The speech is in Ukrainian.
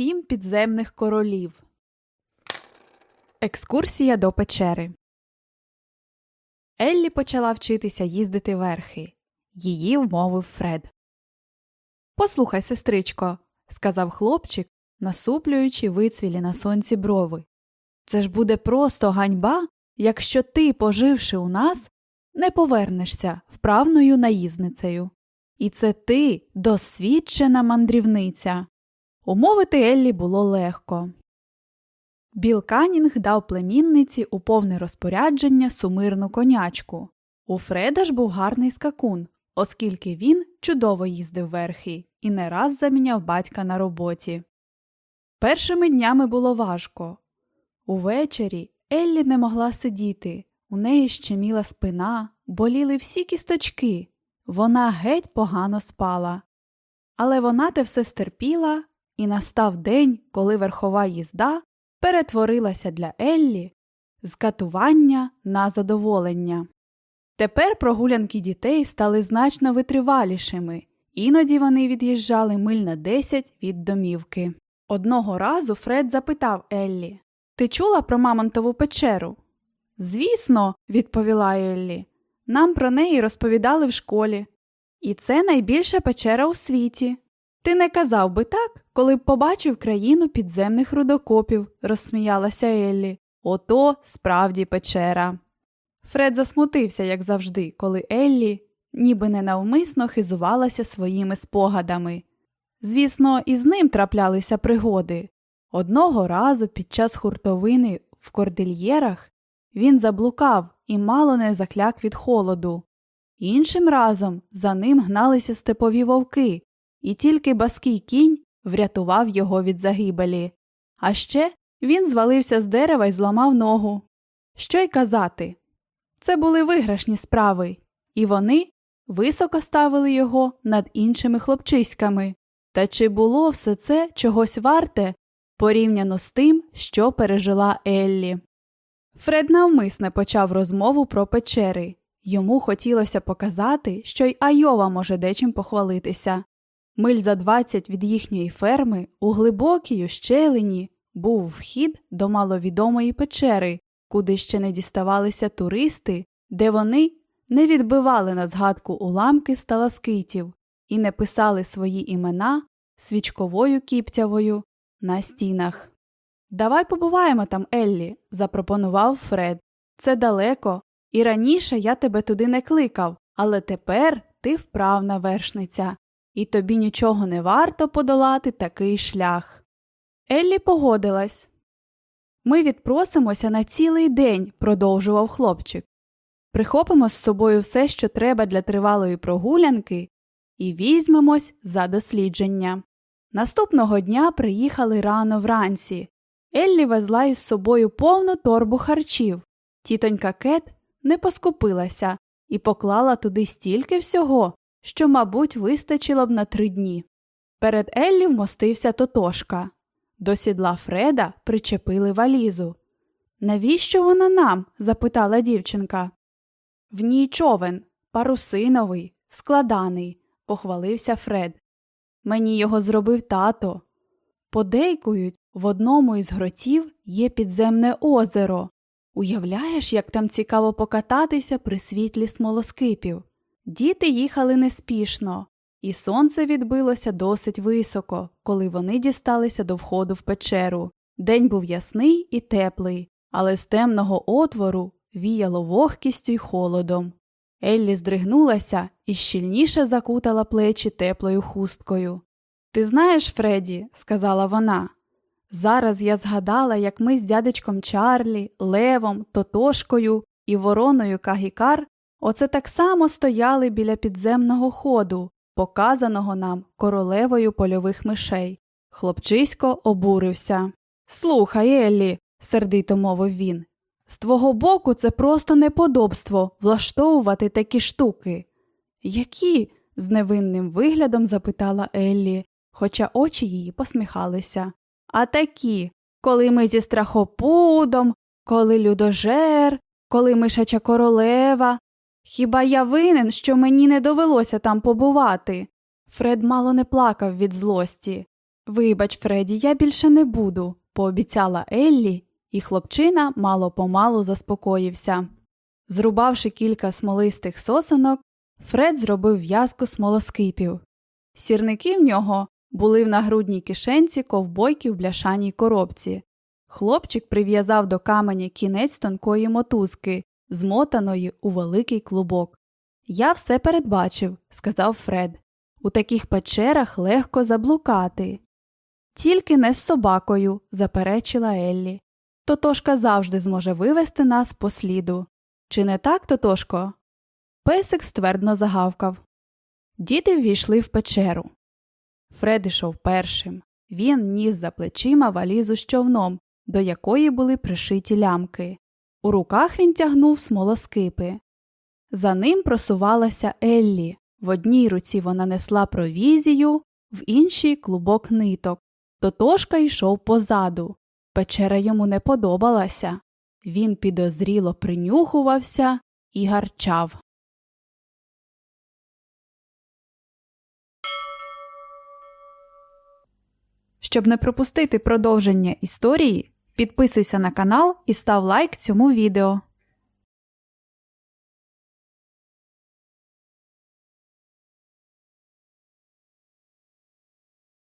Сім підземних королів. Екскурсія до печери. Еллі почала вчитися їздити верхи. Її вмовив Фред. Послухай, сестричко, сказав хлопчик, насуплюючи вицвілі на сонці брови. Це ж буде просто ганьба, якщо ти, поживши у нас, не повернешся вправною наїзницею. І це ти досвідчена мандрівниця. Умовити Еллі було легко. Біл Канінг дав племінниці у повне розпорядження сумирну конячку. У Фреда ж був гарний скакун, оскільки він чудово їздив верхи і не раз заміняв батька на роботі. Першими днями було важко. Увечері Еллі не могла сидіти, у неї щеміла спина, боліли всі кісточки. Вона геть погано спала. Але вона те все стерпіла, і настав день, коли верхова їзда перетворилася для Еллі з катування на задоволення. Тепер прогулянки дітей стали значно витривалішими, іноді вони від'їжджали миль на десять від домівки. Одного разу Фред запитав Еллі Ти чула про Мамонтову печеру? Звісно, відповіла Еллі. Нам про неї розповідали в школі. І це найбільша печера у світі. Ти не казав би так, коли б побачив країну підземних рудокопів, розсміялася Еллі. Ото справді печера. Фред засмутився, як завжди, коли Еллі ніби ненавмисно хизувалася своїми спогадами. Звісно, і з ним траплялися пригоди. Одного разу під час хуртовини в кордильєрах він заблукав і мало не закляк від холоду. Іншим разом за ним гналися степові вовки, і тільки баский кінь врятував його від загибелі. А ще він звалився з дерева і зламав ногу. Що й казати? Це були виграшні справи, і вони високо ставили його над іншими хлопчиськами. Та чи було все це чогось варте порівняно з тим, що пережила Еллі? Фред навмисне почав розмову про печери. Йому хотілося показати, що й Айова може дечим похвалитися. Миль за двадцять від їхньої ферми у глибокій ущелині був вхід до маловідомої печери, куди ще не діставалися туристи, де вони не відбивали на згадку уламки сталаскитів і не писали свої імена свічковою кіптявою на стінах. Давай побуваємо там, Еллі, запропонував Фред. Це далеко, і раніше я тебе туди не кликав, але тепер ти вправна вершниця, і тобі нічого не варто подолати такий шлях. Еллі погодилась. Ми відпросимося на цілий день, продовжував хлопчик. Прихопимо з собою все, що треба для тривалої прогулянки, і візьмемось за дослідження. Наступного дня приїхали рано вранці. Еллі везла із собою повну торбу харчів. Тітонька Кет не поскупилася і поклала туди стільки всього, що, мабуть, вистачило б на три дні. Перед Еллі вмостився Тотошка. До сідла Фреда причепили валізу. Навіщо вона нам? запитала дівчинка. В ній човен, парусиновий, складаний, похвалився Фред. Мені його зробив тато. Подейкують, в одному із гротів є підземне озеро. Уявляєш, як там цікаво покататися при світлі смолоскипів. Діти їхали неспішно, і сонце відбилося досить високо, коли вони дісталися до входу в печеру. День був ясний і теплий, але з темного отвору віяло вогкістю й холодом. Еллі здригнулася і щільніше закутала плечі теплою хусткою. Ти знаєш, Фредді, сказала вона, зараз я згадала, як ми з дядечком Чарлі, Левом, Тотошкою і вороною Кагікар оце так само стояли біля підземного ходу, показаного нам королевою польових мишей. Хлопчисько обурився. Слухай, Еллі, сердито мовив він. З твого боку, це просто неподобство влаштовувати такі штуки. Які? з невинним виглядом запитала Еллі, хоча очі її посміхалися. А такі, коли ми зі страхопудом, коли людожер, коли мишача королева. Хіба я винен, що мені не довелося там побувати? Фред мало не плакав від злості. Вибач, Фредді, я більше не буду, пообіцяла Еллі, і хлопчина мало помалу заспокоївся. Зрубавши кілька смолистих сосонок, Фред зробив в'язку смолоскипів. Сірники в нього були в нагрудній кишенці ковбойки в бляшаній коробці. Хлопчик прив'язав до каменя кінець тонкої мотузки, змотаної у великий клубок. Я все передбачив, сказав Фред. У таких печерах легко заблукати. Тільки не з собакою, заперечила Еллі. Тотошка завжди зможе вивести нас по сліду. Чи не так, Тотошко? Песик ствердно загавкав. Діти ввійшли в печеру. Фред ішов першим. Він ніс за плечима валізу з човном, до якої були пришиті лямки. У руках він тягнув смолоскипи. За ним просувалася Еллі. В одній руці вона несла провізію, в іншій клубок ниток. Тотошка йшов позаду. Печера йому не подобалася. Він підозріло принюхувався і гарчав. Щоб не пропустити продовження історії, підписуйся на канал і став лайк цьому відео.